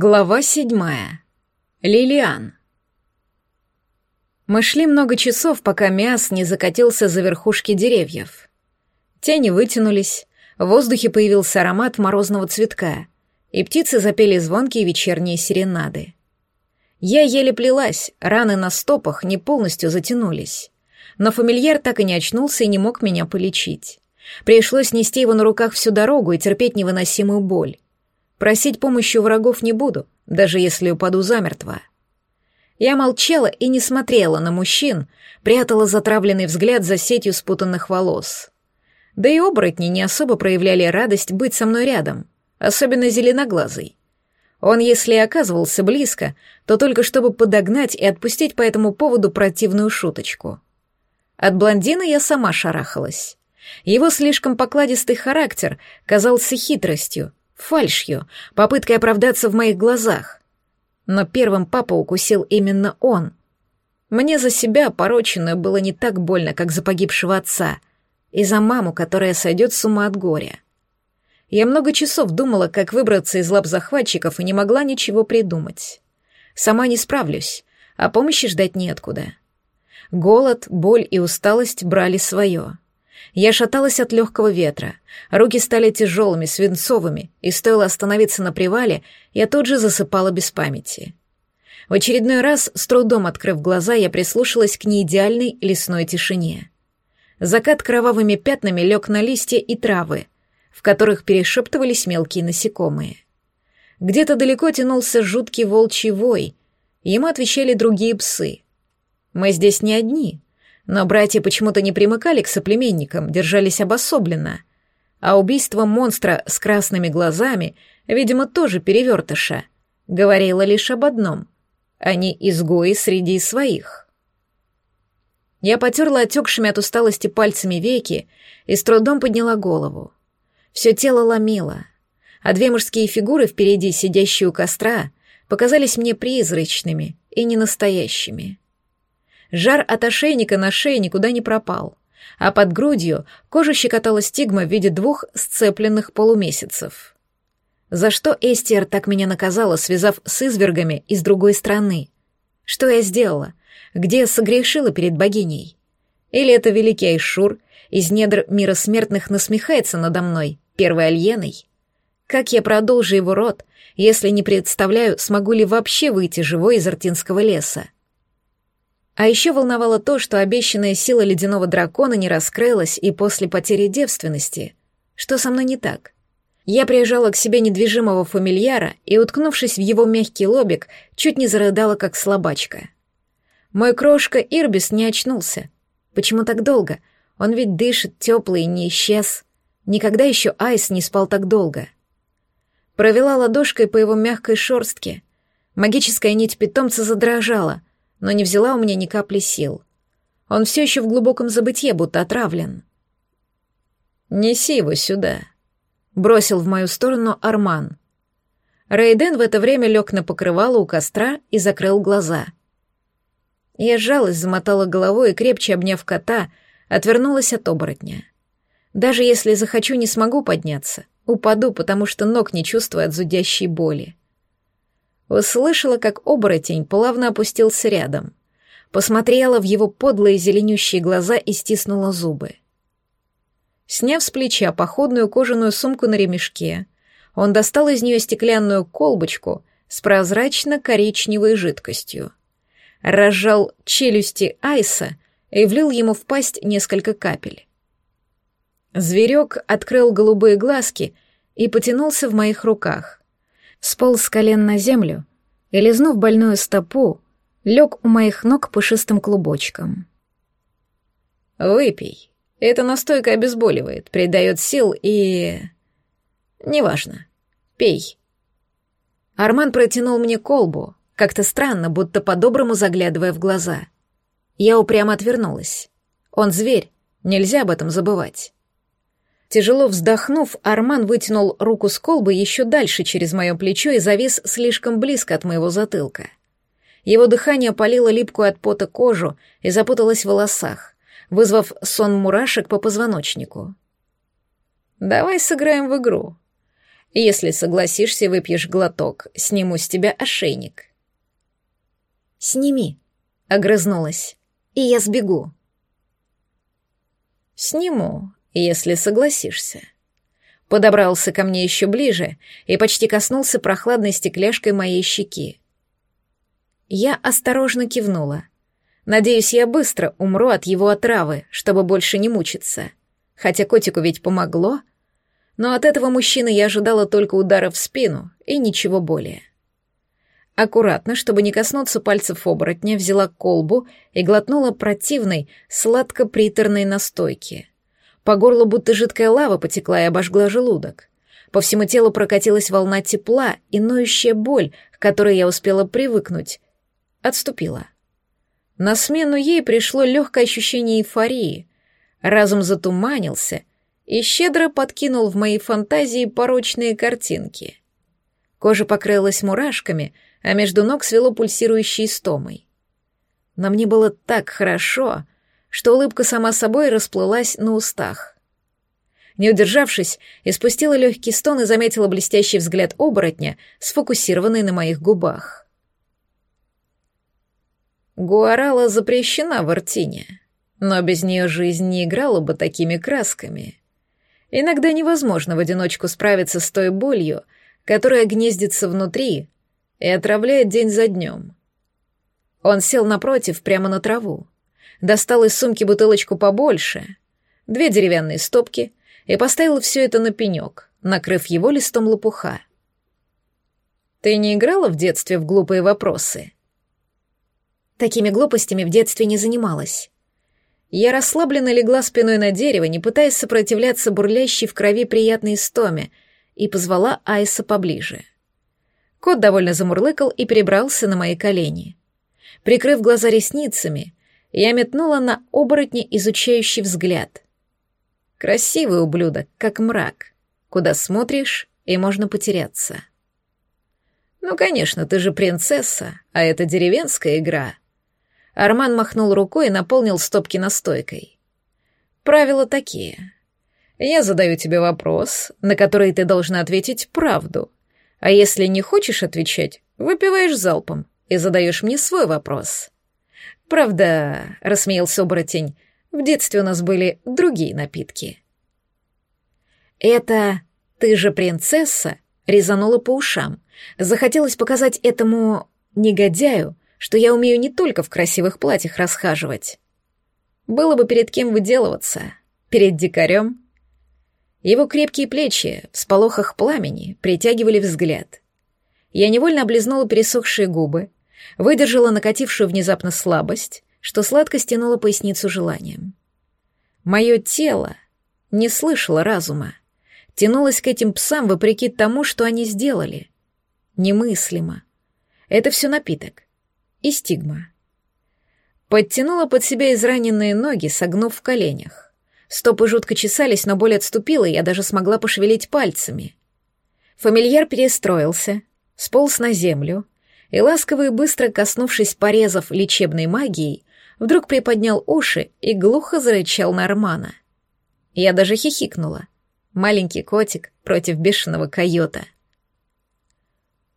Глава седьмая. Лилиан. Мы шли много часов, пока мяс не закатился за верхушки деревьев. Тени вытянулись, в воздухе появился аромат морозного цветка, и птицы запели звонкие вечерние серенады. Я еле плелась, раны на стопах не полностью затянулись. Но фамильяр так и не очнулся и не мог меня полечить. Пришлось нести его на руках всю дорогу и терпеть невыносимую боль. Просить помощи у врагов не буду, даже если упаду замертво. Я молчала и не смотрела на мужчин, прятала затравленный взгляд за сетью спутанных волос. Да и оборотни не особо проявляли радость быть со мной рядом, особенно зеленоглазый. Он, если и оказывался близко, то только чтобы подогнать и отпустить по этому поводу противную шуточку. От блондина я сама шарахалась. Его слишком покладистый характер казался хитростью, фальшью, попыткой оправдаться в моих глазах. Но первым папа укусил именно он. Мне за себя, пороченную, было не так больно, как за погибшего отца, и за маму, которая сойдет с ума от горя. Я много часов думала, как выбраться из лап захватчиков, и не могла ничего придумать. Сама не справлюсь, а помощи ждать неоткуда. Голод, боль и усталость брали свое. Я шаталась от легкого ветра. Руки стали тяжелыми, свинцовыми, и стоило остановиться на привале, я тут же засыпала без памяти. В очередной раз, с трудом открыв глаза, я прислушалась к неидеальной лесной тишине. Закат кровавыми пятнами лег на листья и травы, в которых перешептывались мелкие насекомые. Где-то далеко тянулся жуткий волчий вой, ему отвечали другие псы. Мы здесь не одни — но братья почему-то не примыкали к соплеменникам, держались обособленно. А убийство монстра с красными глазами, видимо, тоже перевертыша, говорило лишь об одном — они изгои среди своих. Я потерла отекшими от усталости пальцами веки и с трудом подняла голову. Все тело ломило, а две мужские фигуры впереди, сидящие у костра, показались мне призрачными и ненастоящими. Жар от ошейника на шее никуда не пропал, а под грудью кожа щекотала стигма в виде двух сцепленных полумесяцев. За что Эстиер так меня наказала, связав с извергами из другой страны? Что я сделала? Где согрешила перед богиней? Или это великий Айшур из недр мира смертных насмехается надо мной, первой альеной? Как я продолжу его род, если не представляю, смогу ли вообще выйти живой из Артинского леса? А еще волновало то, что обещанная сила ледяного дракона не раскрылась и после потери девственности. Что со мной не так? Я приезжала к себе недвижимого фамильяра и, уткнувшись в его мягкий лобик, чуть не зарыдала, как слабачка. Мой крошка Ирбис не очнулся. Почему так долго? Он ведь дышит теплый и не исчез. Никогда еще Айс не спал так долго. Провела ладошкой по его мягкой шорстке. Магическая нить питомца задрожала — но не взяла у меня ни капли сил. Он все еще в глубоком забытье, будто отравлен. «Неси его сюда», — бросил в мою сторону Арман. Рейден в это время лег на покрывало у костра и закрыл глаза. Я сжалась, замотала головой и, крепче обняв кота, отвернулась от оборотня. Даже если захочу, не смогу подняться. Упаду, потому что ног не чувствую от зудящей боли. Услышала, как оборотень плавно опустился рядом. Посмотрела в его подлые зеленющие глаза и стиснула зубы. Сняв с плеча походную кожаную сумку на ремешке, он достал из нее стеклянную колбочку с прозрачно-коричневой жидкостью. Разжал челюсти Айса и влил ему в пасть несколько капель. Зверек открыл голубые глазки и потянулся в моих руках сполз с колен на землю и, лизнув больную стопу, лег у моих ног пушистым клубочком. «Выпей. Эта настойка обезболивает, придает сил и... Неважно. Пей». Арман протянул мне колбу, как-то странно, будто по-доброму заглядывая в глаза. Я упрямо отвернулась. Он зверь, нельзя об этом забывать. Тяжело вздохнув, Арман вытянул руку с колбы еще дальше через мое плечо и завис слишком близко от моего затылка. Его дыхание опалило липкую от пота кожу и запуталось в волосах, вызвав сон мурашек по позвоночнику. «Давай сыграем в игру. Если согласишься, выпьешь глоток, сниму с тебя ошейник». «Сними», — огрызнулась, — «и я сбегу». «Сниму, если согласишься». Подобрался ко мне еще ближе и почти коснулся прохладной стекляшкой моей щеки. Я осторожно кивнула. Надеюсь, я быстро умру от его отравы, чтобы больше не мучиться. Хотя котику ведь помогло. Но от этого мужчины я ожидала только удара в спину и ничего более. Аккуратно, чтобы не коснуться пальцев оборотня, взяла колбу и глотнула противной, сладко-приторной настойки. По горлу будто жидкая лава потекла и обожгла желудок. По всему телу прокатилась волна тепла, и ноющая боль, к которой я успела привыкнуть, отступила. На смену ей пришло легкое ощущение эйфории. Разум затуманился и щедро подкинул в мои фантазии порочные картинки. Кожа покрылась мурашками — а между ног свело пульсирующей стомой. Но мне было так хорошо, что улыбка сама собой расплылась на устах. Не удержавшись, испустила легкий стон и заметила блестящий взгляд оборотня, сфокусированный на моих губах. Гуарала запрещена в Артине, но без нее жизнь не играла бы такими красками. Иногда невозможно в одиночку справиться с той болью, которая гнездится внутри, и отравляет день за днем. Он сел напротив, прямо на траву, достал из сумки бутылочку побольше, две деревянные стопки и поставил все это на пенек, накрыв его листом лопуха. «Ты не играла в детстве в глупые вопросы?» Такими глупостями в детстве не занималась. Я расслабленно легла спиной на дерево, не пытаясь сопротивляться бурлящей в крови приятной истоме, и позвала Айса поближе. — Кот довольно замурлыкал и перебрался на мои колени. Прикрыв глаза ресницами, я метнула на оборотня изучающий взгляд. Красивый ублюдок, как мрак. Куда смотришь, и можно потеряться. Ну, конечно, ты же принцесса, а это деревенская игра. Арман махнул рукой и наполнил стопки настойкой. Правила такие. Я задаю тебе вопрос, на который ты должна ответить правду — а если не хочешь отвечать, выпиваешь залпом и задаешь мне свой вопрос. Правда, рассмеялся оборотень, в детстве у нас были другие напитки. Это «ты же принцесса» резанула по ушам. Захотелось показать этому негодяю, что я умею не только в красивых платьях расхаживать. Было бы перед кем выделываться. Перед дикарем его крепкие плечи в сполохах пламени притягивали взгляд. Я невольно облизнула пересохшие губы, выдержала накатившую внезапно слабость, что сладко стянуло поясницу желанием. Мое тело не слышало разума, тянулось к этим псам вопреки тому, что они сделали. Немыслимо. Это все напиток. И стигма. Подтянула под себя израненные ноги, согнув в коленях. Стопы жутко чесались, но боль отступила, и я даже смогла пошевелить пальцами. Фамильяр перестроился, сполз на землю, и ласково и быстро коснувшись порезов лечебной магией, вдруг приподнял уши и глухо зарычал на Армана. Я даже хихикнула. Маленький котик против бешеного койота.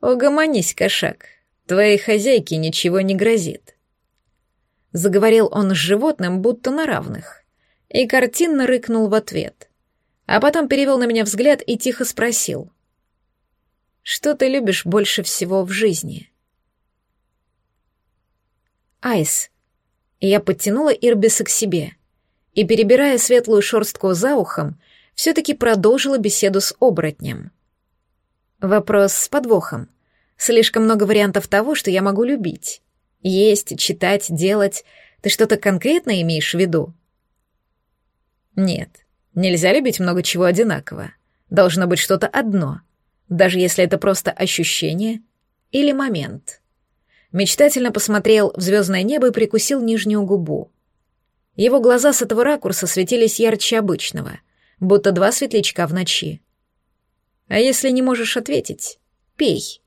«Угомонись, кошак, твоей хозяйке ничего не грозит». Заговорил он с животным, будто на равных и картинно рыкнул в ответ. А потом перевел на меня взгляд и тихо спросил. «Что ты любишь больше всего в жизни?» «Айс». Я подтянула Ирбиса к себе и, перебирая светлую шорстку за ухом, все-таки продолжила беседу с оборотнем. Вопрос с подвохом. Слишком много вариантов того, что я могу любить. Есть, читать, делать. Ты что-то конкретно имеешь в виду? Нет, нельзя любить много чего одинаково. Должно быть что-то одно, даже если это просто ощущение или момент. Мечтательно посмотрел в звездное небо и прикусил нижнюю губу. Его глаза с этого ракурса светились ярче обычного, будто два светлячка в ночи. А если не можешь ответить, пей.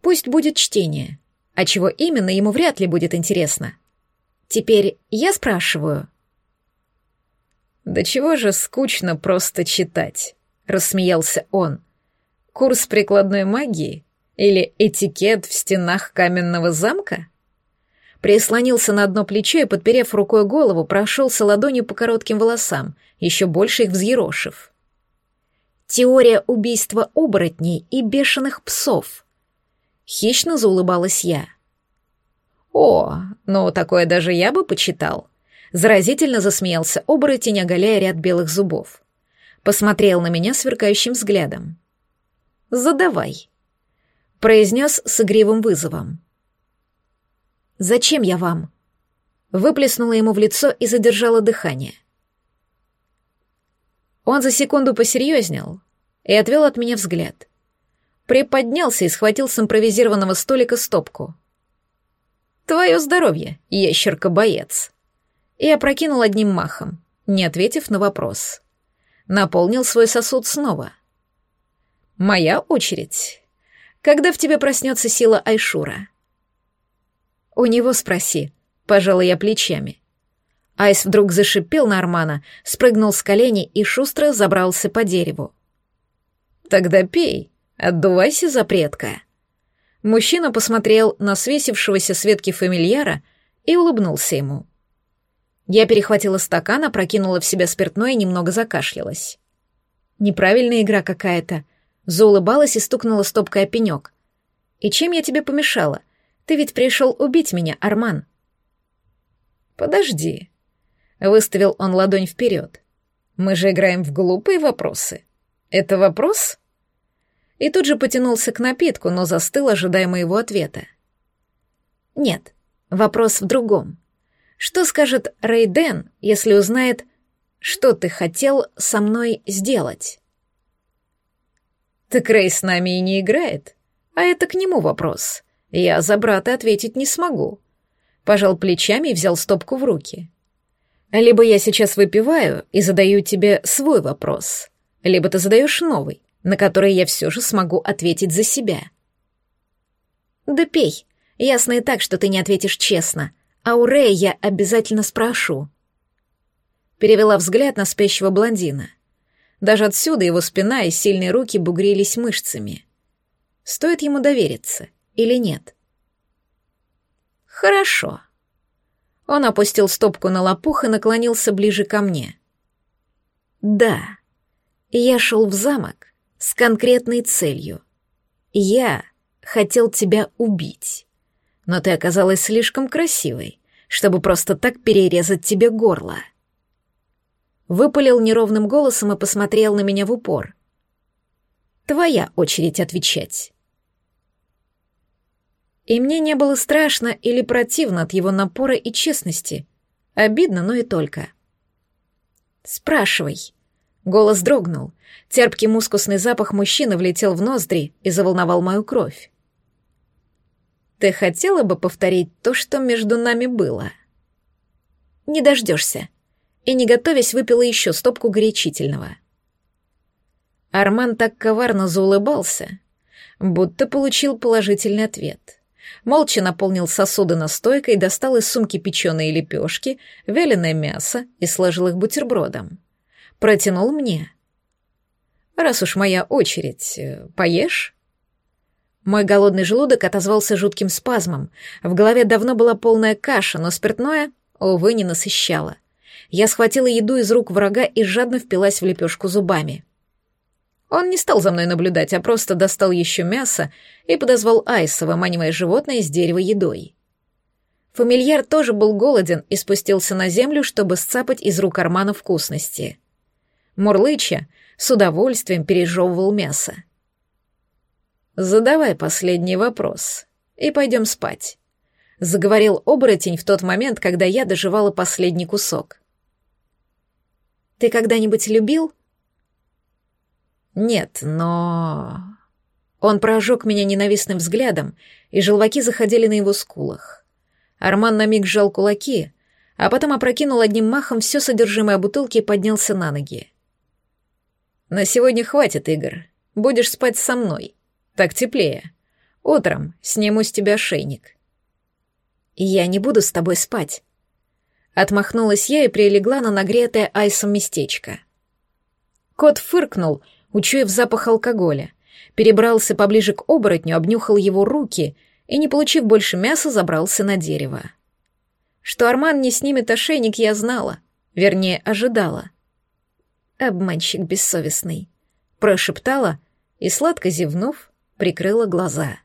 Пусть будет чтение, а чего именно ему вряд ли будет интересно. Теперь я спрашиваю — да чего же скучно просто читать? — рассмеялся он. «Курс прикладной магии? Или этикет в стенах каменного замка?» Прислонился на одно плечо и, подперев рукой голову, прошелся ладонью по коротким волосам, еще больше их взъерошив. «Теория убийства оборотней и бешеных псов», — хищно заулыбалась я. «О, ну такое даже я бы почитал», — заразительно засмеялся оборотень, оголяя ряд белых зубов. Посмотрел на меня сверкающим взглядом. «Задавай», — произнес с игривым вызовом. «Зачем я вам?» Выплеснула ему в лицо и задержала дыхание. Он за секунду посерьезнел и отвел от меня взгляд. Приподнялся и схватил с импровизированного столика стопку. «Твое здоровье, ящерка-боец!» И опрокинул одним махом, не ответив на вопрос. Наполнил свой сосуд снова. «Моя очередь. Когда в тебе проснется сила Айшура?» «У него спроси», — пожала я плечами. Айс вдруг зашипел на Армана, спрыгнул с коленей и шустро забрался по дереву. «Тогда пей, отдувайся, запретка». Мужчина посмотрел на свесившегося с ветки фамильяра и улыбнулся ему. Я перехватила стакан, опрокинула в себя спиртное и немного закашлялась. Неправильная игра какая-то. Заулыбалась и стукнула стопкой о пенек. «И чем я тебе помешала? Ты ведь пришел убить меня, Арман». «Подожди», — выставил он ладонь вперед. «Мы же играем в глупые вопросы. Это вопрос?» И тут же потянулся к напитку, но застыл, ожидая моего ответа. «Нет, вопрос в другом. Что скажет Рейден, если узнает, что ты хотел со мной сделать?» «Так Рей с нами и не играет, а это к нему вопрос. Я за брата ответить не смогу». Пожал плечами и взял стопку в руки. «Либо я сейчас выпиваю и задаю тебе свой вопрос, либо ты задаешь новый, на который я все же смогу ответить за себя». «Да пей. Ясно и так, что ты не ответишь честно. А у Рэя я обязательно спрошу». Перевела взгляд на спящего блондина. Даже отсюда его спина и сильные руки бугрились мышцами. Стоит ему довериться или нет? «Хорошо». Он опустил стопку на лопух и наклонился ближе ко мне. «Да, я шел в замок с конкретной целью. Я хотел тебя убить, но ты оказалась слишком красивой, чтобы просто так перерезать тебе горло». Выпалил неровным голосом и посмотрел на меня в упор. «Твоя очередь отвечать». И мне не было страшно или противно от его напора и честности. Обидно, но и только. «Спрашивай». Голос дрогнул. Терпкий мускусный запах мужчины влетел в ноздри и заволновал мою кровь. «Ты хотела бы повторить то, что между нами было?» «Не дождешься». И, не готовясь, выпила еще стопку горячительного. Арман так коварно заулыбался, будто получил положительный ответ молча наполнил сосуды настойкой, достал из сумки печеные лепешки, вяленое мясо и сложил их бутербродом. Протянул мне. «Раз уж моя очередь, э, поешь?» Мой голодный желудок отозвался жутким спазмом. В голове давно была полная каша, но спиртное, увы, не насыщало. Я схватила еду из рук врага и жадно впилась в лепешку зубами. Он не стал за мной наблюдать, а просто достал еще мясо и подозвал Айса, выманивая животное из дерева едой. Фамильяр тоже был голоден и спустился на землю, чтобы сцапать из рук Армана вкусности. Мурлыча с удовольствием пережевывал мясо. «Задавай последний вопрос, и пойдем спать», — заговорил оборотень в тот момент, когда я доживала последний кусок. «Ты когда-нибудь любил?» Нет, но... Он прожег меня ненавистным взглядом, и желваки заходили на его скулах. Арман на миг сжал кулаки, а потом опрокинул одним махом все содержимое бутылки и поднялся на ноги. «На сегодня хватит, Игорь. Будешь спать со мной. Так теплее. Утром сниму с тебя шейник». «Я не буду с тобой спать». Отмахнулась я и прилегла на нагретое айсом местечко. Кот фыркнул — учуяв запах алкоголя, перебрался поближе к оборотню, обнюхал его руки и, не получив больше мяса, забрался на дерево. Что Арман не снимет ошейник, я знала, вернее, ожидала. Обманщик бессовестный, прошептала и, сладко зевнув, прикрыла глаза.